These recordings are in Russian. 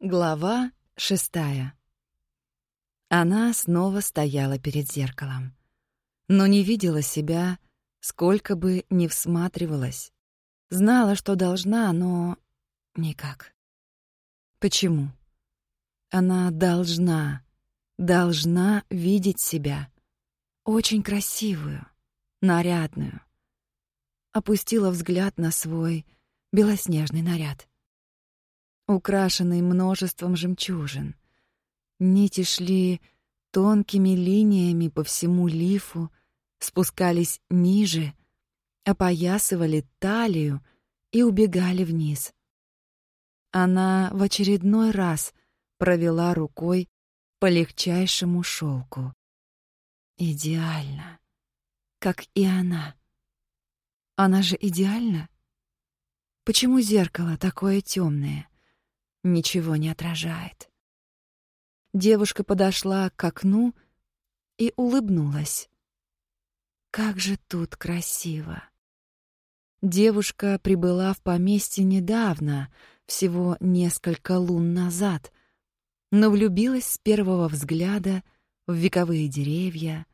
Глава шестая. Она снова стояла перед зеркалом, но не видела себя, сколько бы ни всматривалась. Знала, что должна, но никак. Почему? Она должна, должна видеть себя. Очень красивую, нарядную. Опустила взгляд на свой белоснежный наряд украшенный множеством жемчужин. Нити шли тонкими линиями по всему лифу, спускались ниже, опоясывали талию и убегали вниз. Она в очередной раз провела рукой по легчайшему шелку. Идеально, как и она. Она же идеальна? Почему зеркало такое темное? Ничего не отражает. Девушка подошла к окну и улыбнулась. Как же тут красиво. Девушка прибыла в поместье недавно, всего несколько лун назад, но влюбилась с первого взгляда в вековые деревья,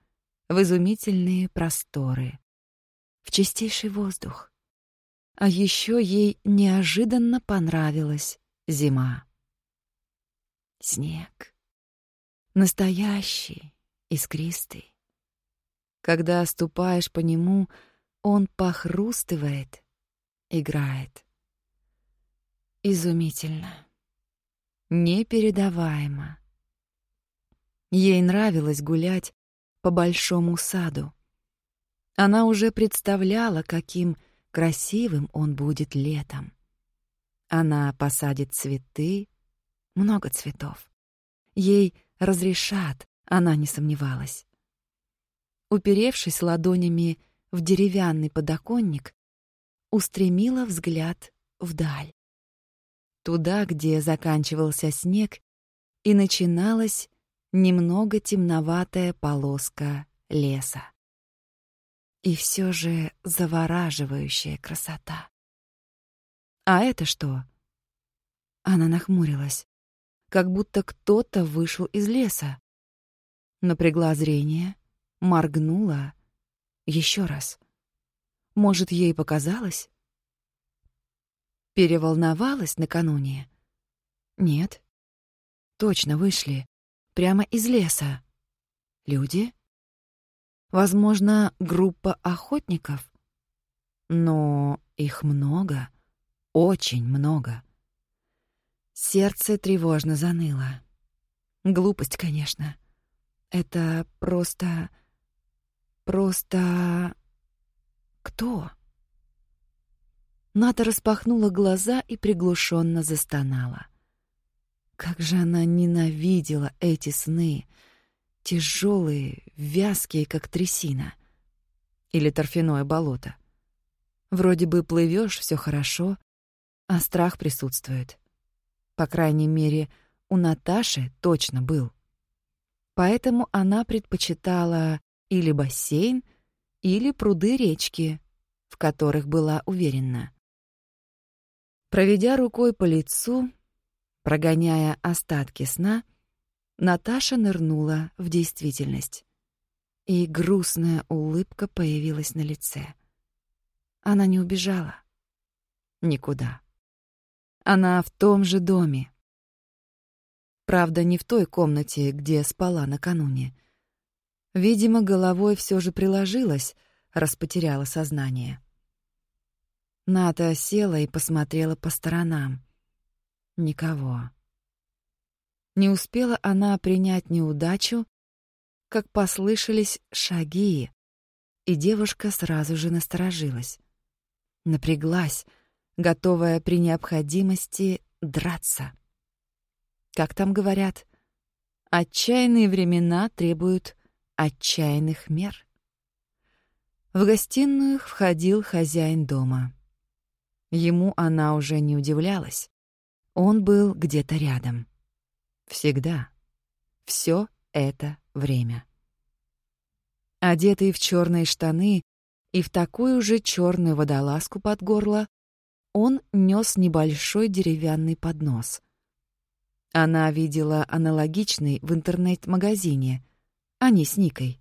в изумительные просторы, в чистейший воздух. А еще ей неожиданно понравилось Зима. Снег. Настоящий, искристый. Когда ступаешь по нему, он похрустывает, играет. Изумительно. Непередаваемо. Ей нравилось гулять по большому саду. Она уже представляла, каким красивым он будет летом. Она посадит цветы, много цветов. Ей разрешат, она не сомневалась. Уперевшись ладонями в деревянный подоконник, устремила взгляд вдаль. Туда, где заканчивался снег, и начиналась немного темноватая полоска леса. И все же завораживающая красота. А это что? Она нахмурилась, как будто кто-то вышел из леса. Напрягла зрение, моргнула еще раз. Может, ей показалось? Переволновалась накануне? Нет. Точно вышли. Прямо из леса. Люди? Возможно, группа охотников? Но их много. Очень много. Сердце тревожно заныло. Глупость, конечно. Это просто... Просто... Кто? Ната распахнула глаза и приглушенно застонала. Как же она ненавидела эти сны, тяжелые, вязкие, как трясина. Или торфяное болото. Вроде бы плывешь, все хорошо, а страх присутствует. По крайней мере, у Наташи точно был. Поэтому она предпочитала или бассейн, или пруды речки, в которых была уверена. Проведя рукой по лицу, прогоняя остатки сна, Наташа нырнула в действительность. И грустная улыбка появилась на лице. Она не убежала. Никуда. Она в том же доме. Правда, не в той комнате, где спала накануне. Видимо, головой все же приложилась, раз потеряла сознание. Ната села и посмотрела по сторонам. Никого. Не успела она принять неудачу, как послышались шаги, и девушка сразу же насторожилась. Напряглась, готовая при необходимости драться. Как там говорят, отчаянные времена требуют отчаянных мер. В гостиную входил хозяин дома. Ему она уже не удивлялась. Он был где-то рядом. Всегда. Все это время. Одетый в черные штаны и в такую же черную водолазку под горло, он нес небольшой деревянный поднос. Она видела аналогичный в интернет-магазине. Они с Никой.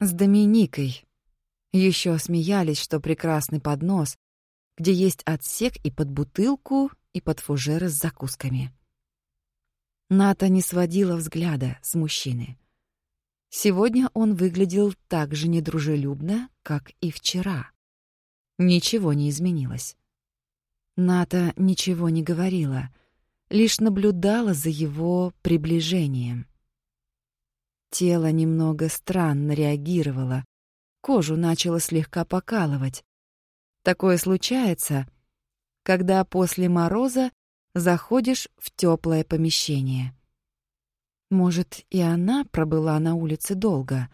С Доминикой. Еще смеялись, что прекрасный поднос, где есть отсек и под бутылку, и под фужеры с закусками. Ната не сводила взгляда с мужчины. Сегодня он выглядел так же недружелюбно, как и вчера. Ничего не изменилось. Ната ничего не говорила, лишь наблюдала за его приближением. Тело немного странно реагировало, кожу начало слегка покалывать. Такое случается, когда после мороза заходишь в теплое помещение. Может, и она пробыла на улице долго.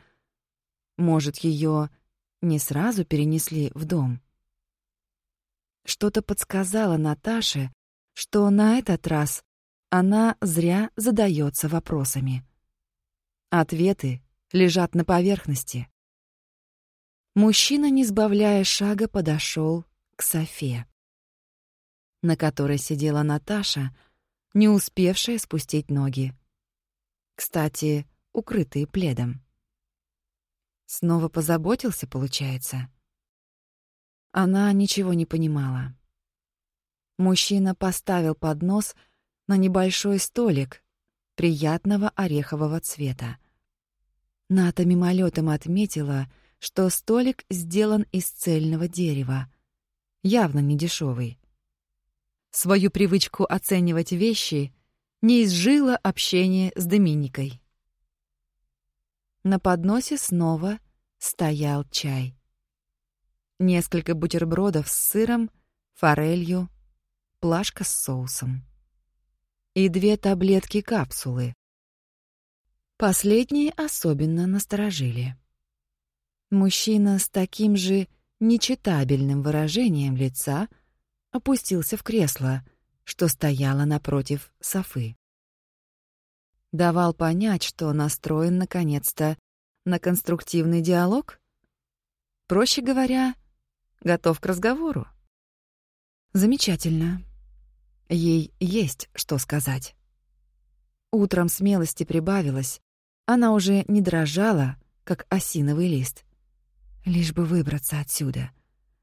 Может, ее не сразу перенесли в дом. Что-то подсказало Наташе, что на этот раз она зря задается вопросами. Ответы лежат на поверхности. Мужчина, не сбавляя шага, подошел к Софе, на которой сидела Наташа, не успевшая спустить ноги. Кстати, укрытые пледом. Снова позаботился, получается. Она ничего не понимала. Мужчина поставил поднос на небольшой столик приятного орехового цвета. Ната мимолетом отметила, что столик сделан из цельного дерева, явно не дешевый. Свою привычку оценивать вещи не изжило общение с Доминикой. На подносе снова стоял чай несколько бутербродов с сыром, форелью, плашка с соусом. И две таблетки-капсулы. Последние особенно насторожили. Мужчина с таким же нечитабельным выражением лица опустился в кресло, что стояло напротив Софы. Давал понять, что настроен наконец-то на конструктивный диалог? Проще говоря, Готов к разговору? Замечательно. Ей есть что сказать. Утром смелости прибавилось. Она уже не дрожала, как осиновый лист. Лишь бы выбраться отсюда.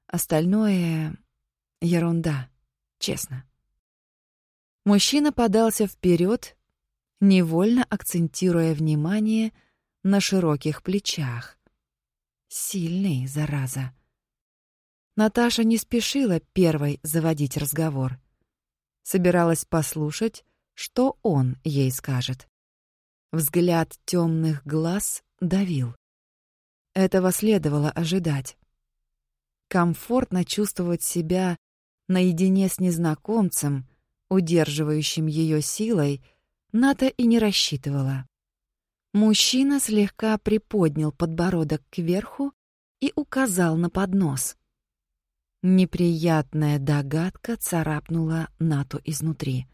Остальное — ерунда, честно. Мужчина подался вперед, невольно акцентируя внимание на широких плечах. Сильный, зараза. Наташа не спешила первой заводить разговор. Собиралась послушать, что он ей скажет. Взгляд темных глаз давил. Этого следовало ожидать. Комфортно чувствовать себя наедине с незнакомцем, удерживающим ее силой, Ната и не рассчитывала. Мужчина слегка приподнял подбородок кверху и указал на поднос. Неприятная догадка царапнула Нату изнутри.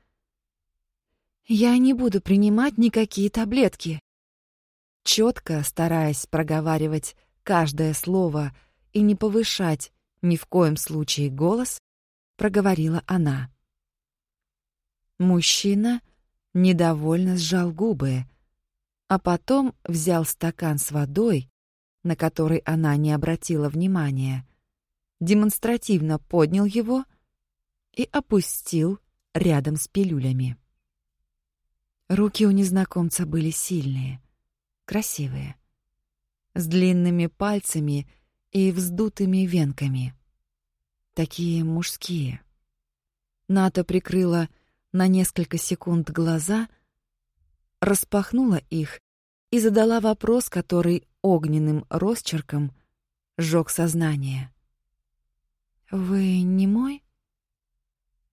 «Я не буду принимать никакие таблетки». Четко, стараясь проговаривать каждое слово и не повышать ни в коем случае голос, проговорила она. Мужчина недовольно сжал губы, а потом взял стакан с водой, на который она не обратила внимания, демонстративно поднял его и опустил рядом с пилюлями. Руки у незнакомца были сильные, красивые, с длинными пальцами и вздутыми венками. Такие мужские. Ната прикрыла на несколько секунд глаза, распахнула их и задала вопрос, который огненным росчерком сжег сознание. «Вы не мой?»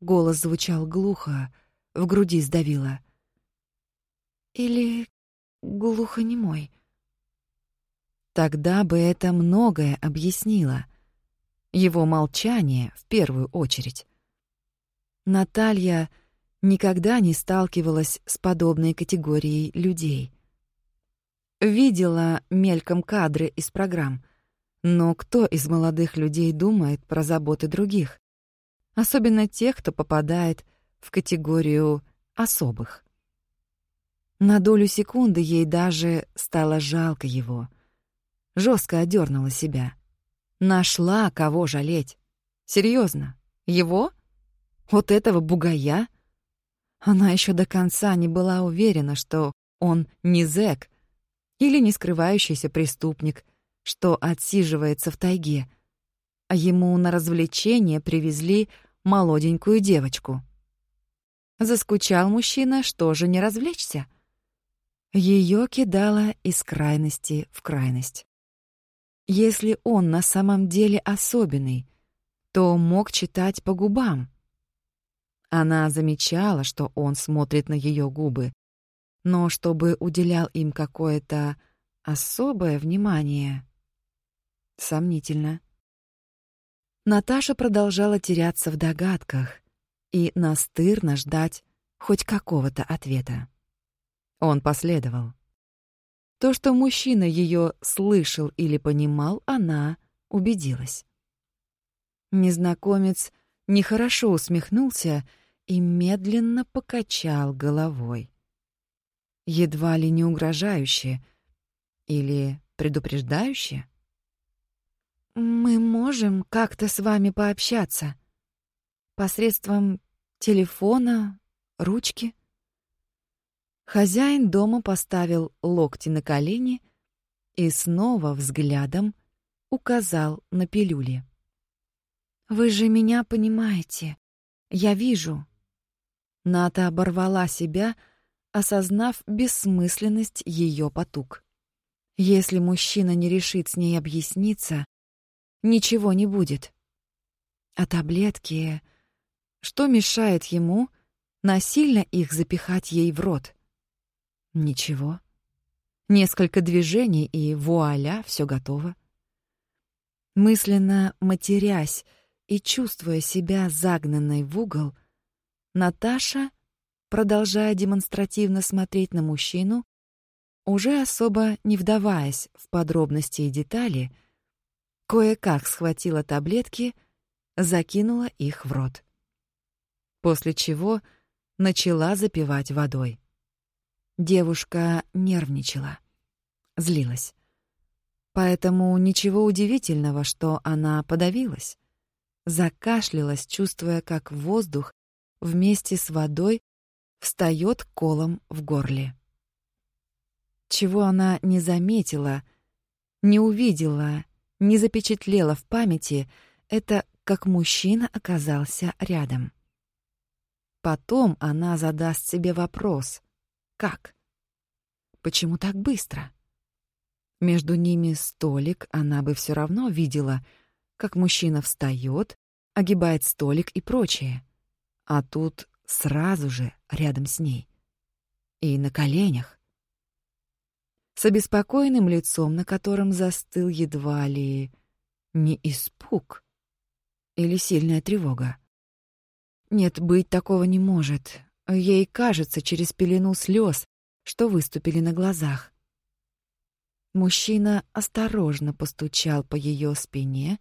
Голос звучал глухо, в груди сдавило. «Или глухо не мой?» Тогда бы это многое объяснило. Его молчание в первую очередь. Наталья никогда не сталкивалась с подобной категорией людей. Видела мельком кадры из программ, но кто из молодых людей думает про заботы других? Особенно тех, кто попадает в категорию особых. На долю секунды ей даже стало жалко его. Жестко одернула себя. Нашла, кого жалеть. Серьезно, его? Вот этого бугая? Она еще до конца не была уверена, что он не зэк или не скрывающийся преступник, что отсиживается в тайге, а ему на развлечение привезли молоденькую девочку. Заскучал мужчина, что же не развлечься? Ее кидало из крайности в крайность. Если он на самом деле особенный, то мог читать по губам. Она замечала, что он смотрит на ее губы, но чтобы уделял им какое-то особое внимание, сомнительно. Наташа продолжала теряться в догадках и настырно ждать хоть какого-то ответа. Он последовал. То, что мужчина ее слышал или понимал, она убедилась. Незнакомец нехорошо усмехнулся и медленно покачал головой. Едва ли не угрожающе или предупреждающе. «Мы можем как-то с вами пообщаться. Посредством телефона, ручки?» Хозяин дома поставил локти на колени и снова взглядом указал на пилюли. «Вы же меня понимаете. Я вижу». Ната оборвала себя, осознав бессмысленность ее потуг. Если мужчина не решит с ней объясниться, ничего не будет. А таблетки... Что мешает ему насильно их запихать ей в рот? Ничего. Несколько движений, и вуаля, все готово. Мысленно матерясь и чувствуя себя загнанной в угол, Наташа, продолжая демонстративно смотреть на мужчину, уже особо не вдаваясь в подробности и детали, кое-как схватила таблетки, закинула их в рот. После чего начала запивать водой. Девушка нервничала, злилась. Поэтому ничего удивительного, что она подавилась, закашлялась, чувствуя, как воздух вместе с водой встает колом в горле. Чего она не заметила, не увидела не запечатлела в памяти, это как мужчина оказался рядом. Потом она задаст себе вопрос «Как?». Почему так быстро? Между ними столик, она бы все равно видела, как мужчина встает, огибает столик и прочее. А тут сразу же рядом с ней. И на коленях с обеспокоенным лицом, на котором застыл едва ли не испуг или сильная тревога. Нет, быть такого не может. Ей кажется через пелену слез, что выступили на глазах. Мужчина осторожно постучал по ее спине,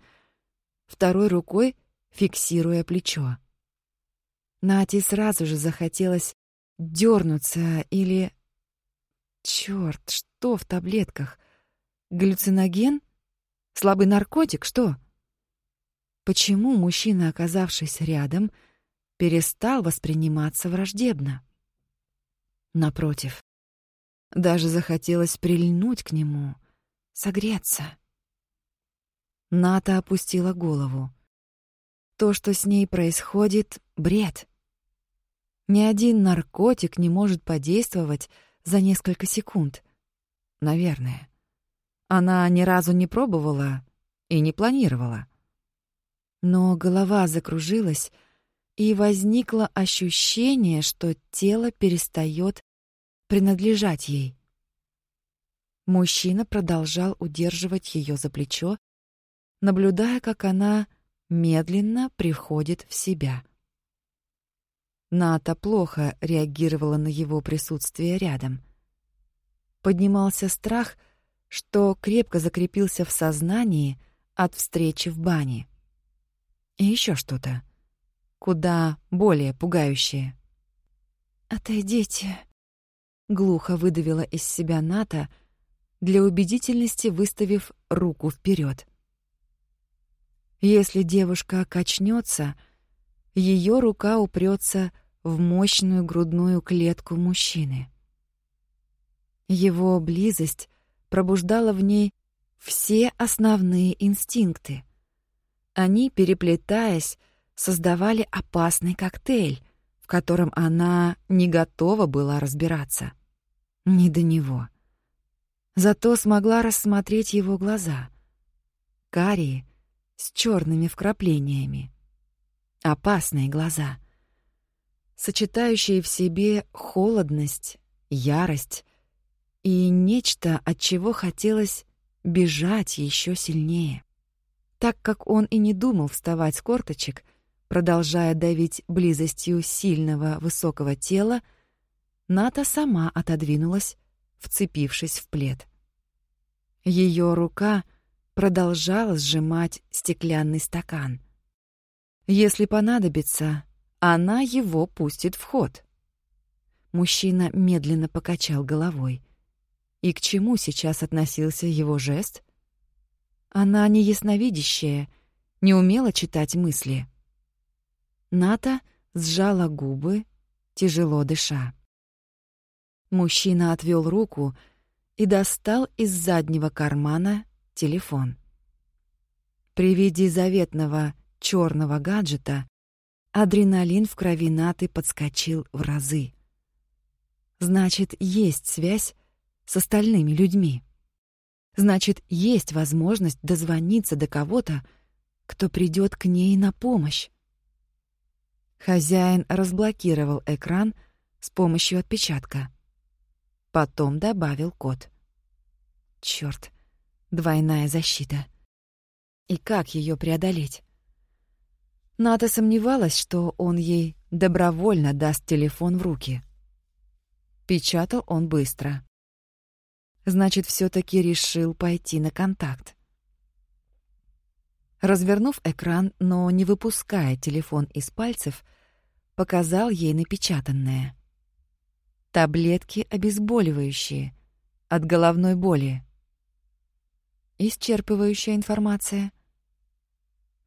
второй рукой фиксируя плечо. Нати сразу же захотелось дернуться или Черт, что в таблетках? Галлюциноген? Слабый наркотик? Что? Почему мужчина, оказавшись рядом, перестал восприниматься враждебно? Напротив, даже захотелось прильнуть к нему, согреться. Ната опустила голову. То, что с ней происходит, — бред. Ни один наркотик не может подействовать за несколько секунд. Наверное. Она ни разу не пробовала и не планировала. Но голова закружилась, и возникло ощущение, что тело перестает принадлежать ей. Мужчина продолжал удерживать ее за плечо, наблюдая, как она медленно приходит в себя. Ната плохо реагировала на его присутствие рядом. Поднимался страх, что крепко закрепился в сознании от встречи в бане. И еще что-то, куда более пугающее. «Отойдите», глухо выдавила из себя Ната, для убедительности выставив руку вперед. Если девушка качнется, ее рука упрется в мощную грудную клетку мужчины. Его близость пробуждала в ней все основные инстинкты. Они, переплетаясь, создавали опасный коктейль, в котором она не готова была разбираться. Не до него. Зато смогла рассмотреть его глаза. Карие, с черными вкраплениями. Опасные глаза, сочетающие в себе холодность, ярость и нечто, от чего хотелось бежать еще сильнее. Так как он и не думал вставать с корточек, продолжая давить близостью сильного высокого тела, Ната сама отодвинулась, вцепившись в плед. Ее рука продолжала сжимать стеклянный стакан. Если понадобится, она его пустит в ход. Мужчина медленно покачал головой. И к чему сейчас относился его жест? Она не ясновидящая, не умела читать мысли. Ната сжала губы, тяжело дыша. Мужчина отвел руку и достал из заднего кармана телефон. При виде заветного черного гаджета адреналин в крови Наты подскочил в разы. Значит, есть связь с остальными людьми. Значит, есть возможность дозвониться до кого-то, кто придет к ней на помощь. Хозяин разблокировал экран с помощью отпечатка. Потом добавил код. Черт, двойная защита. И как ее преодолеть? Ната сомневалась, что он ей добровольно даст телефон в руки. Печатал он быстро значит, все таки решил пойти на контакт. Развернув экран, но не выпуская телефон из пальцев, показал ей напечатанное. Таблетки обезболивающие от головной боли. Исчерпывающая информация.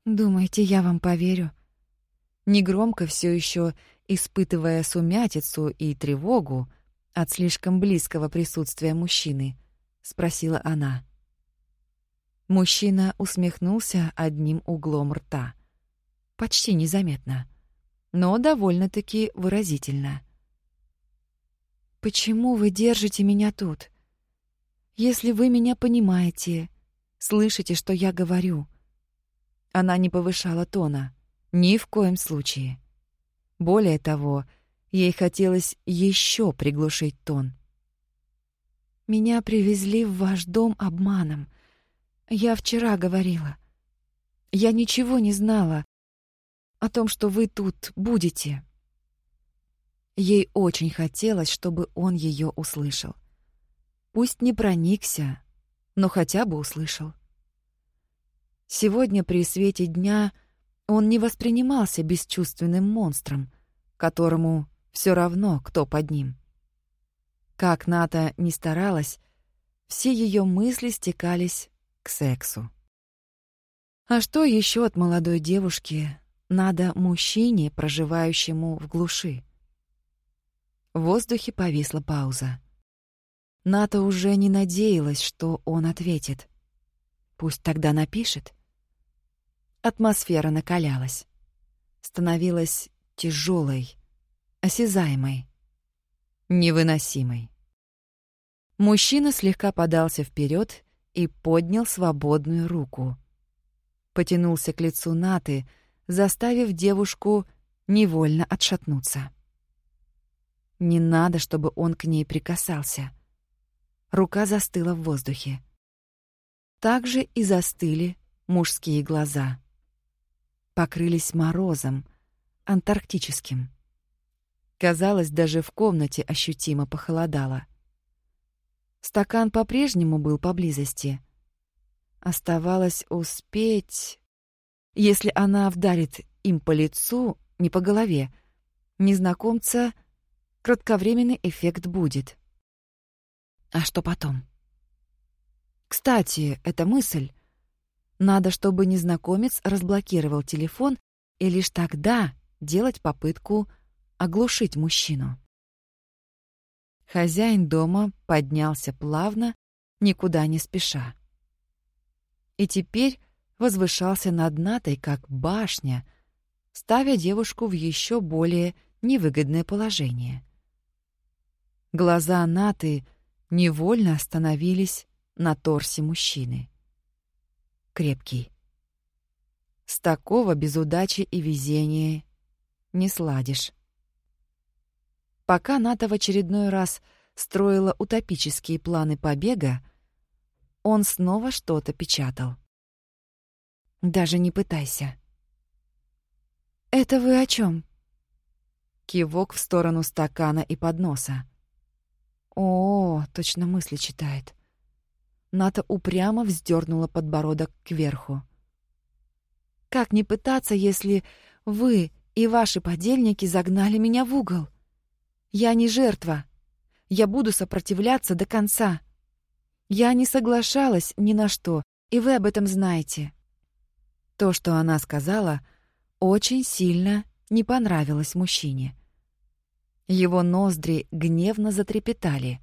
Думаете, я вам поверю? Негромко все еще испытывая сумятицу и тревогу, от слишком близкого присутствия мужчины, спросила она. Мужчина усмехнулся одним углом рта. Почти незаметно, но довольно-таки выразительно. Почему вы держите меня тут? Если вы меня понимаете, слышите, что я говорю. Она не повышала тона, ни в коем случае. Более того, Ей хотелось еще приглушить тон. «Меня привезли в ваш дом обманом. Я вчера говорила. Я ничего не знала о том, что вы тут будете». Ей очень хотелось, чтобы он ее услышал. Пусть не проникся, но хотя бы услышал. Сегодня при свете дня он не воспринимался бесчувственным монстром, которому все равно, кто под ним. Как Ната не старалась, все ее мысли стекались к сексу. А что еще от молодой девушки надо мужчине, проживающему в глуши? В воздухе повисла пауза. Ната уже не надеялась, что он ответит. Пусть тогда напишет. Атмосфера накалялась. Становилась тяжелой, осязаемой, невыносимой. Мужчина слегка подался вперед и поднял свободную руку. Потянулся к лицу Наты, заставив девушку невольно отшатнуться. Не надо, чтобы он к ней прикасался. Рука застыла в воздухе. Так же и застыли мужские глаза. Покрылись морозом, антарктическим. Казалось, даже в комнате ощутимо похолодало. Стакан по-прежнему был поблизости. Оставалось успеть... Если она вдарит им по лицу, не по голове, незнакомца кратковременный эффект будет. А что потом? Кстати, эта мысль. Надо, чтобы незнакомец разблокировал телефон и лишь тогда делать попытку оглушить мужчину. Хозяин дома поднялся плавно, никуда не спеша. И теперь возвышался над Натой, как башня, ставя девушку в еще более невыгодное положение. Глаза Наты невольно остановились на торсе мужчины. Крепкий. С такого без удачи и везения не сладишь. Пока Ната в очередной раз строила утопические планы побега, он снова что-то печатал. «Даже не пытайся». «Это вы о чем? Кивок в сторону стакана и подноса. О, точно мысли читает. Ната упрямо вздернула подбородок кверху. Как не пытаться, если вы и ваши подельники загнали меня в угол? Я не жертва. Я буду сопротивляться до конца. Я не соглашалась ни на что, и вы об этом знаете. То, что она сказала, очень сильно не понравилось мужчине. Его ноздри гневно затрепетали.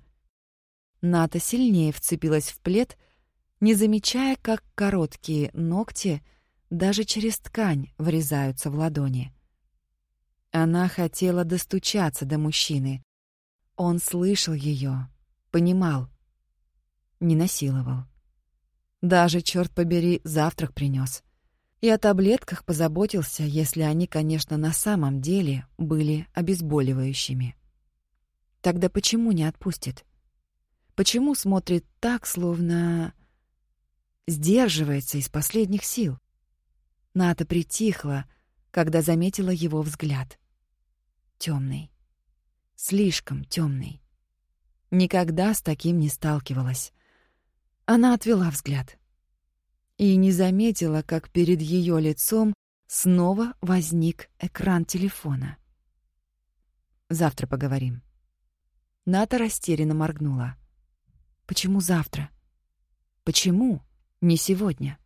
Ната сильнее вцепилась в плед, не замечая, как короткие ногти даже через ткань врезаются в ладони. Она хотела достучаться до мужчины. Он слышал ее, понимал, не насиловал. Даже, черт побери, завтрак принес. И о таблетках позаботился, если они, конечно, на самом деле были обезболивающими. Тогда почему не отпустит? Почему смотрит так, словно сдерживается из последних сил? Ната притихла, когда заметила его взгляд. Темный, слишком темный. Никогда с таким не сталкивалась. Она отвела взгляд и не заметила, как перед ее лицом снова возник экран телефона. «Завтра поговорим». Ната растерянно моргнула. «Почему завтра? Почему не сегодня?»